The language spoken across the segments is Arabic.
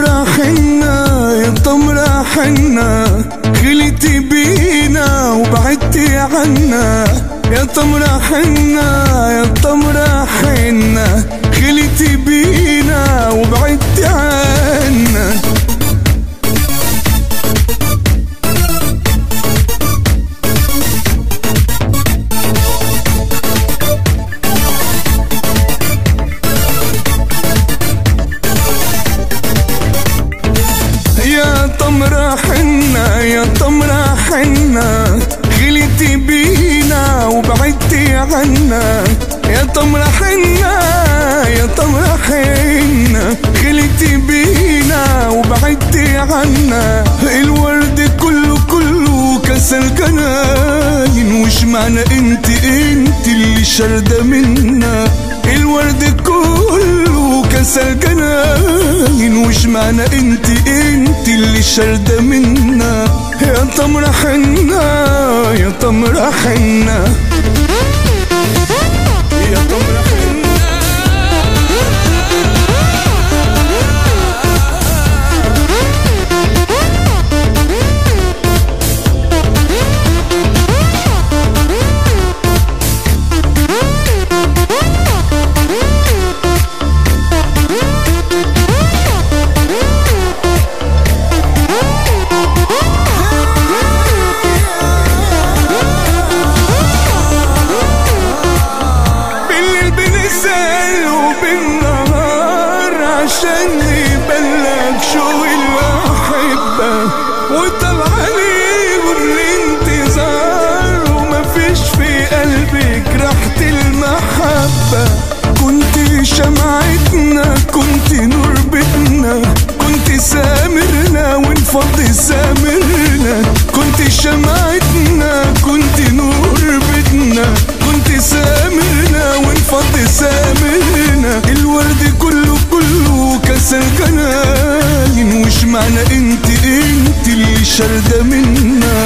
حنة يا تمرة حنة خليتي بينا وبعدتي عنا. يا تمرة حنة يا تمرة حنة خليتي بينا وبعدتي عنا. عنا يا تمرة حنة يا تمرة حنة غليتي بينا وبعدتي عنا. الورد كله كله كسل جناين. وش معنى انت انت اللي شردة منا؟ الورد كله كسل جناين. وش معنى انت انت اللي شردة منا؟ يا تمرة حنة يا تمرة حنة شردة منا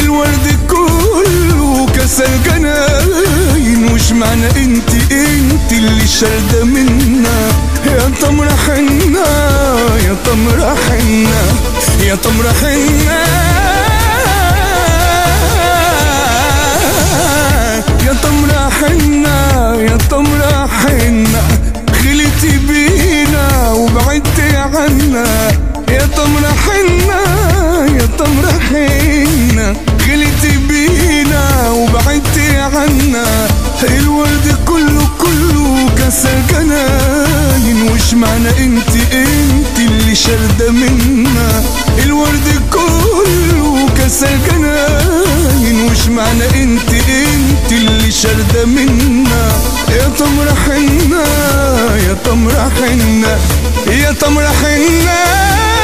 الورد كله كسل جناين وش معنى انت؟ انت اللي شردة منا. يا تمرة حنة يا تمرة حنة يا تمرة حنة يا تمرة حنة يا تمرة حنة خليتي بينا وبعدتي عنا. يا تمرة حنة تمرة حنة خليتي بينا وبعدتي عنا. الورد كله كله كسر جناين. وش معنى انت انت اللي شردة منا؟ الورد كله كسر جناين. وش معنى انت انت اللي شردة منا؟ يا تمرة حنة يا تمرة حنة يا تمرة حنة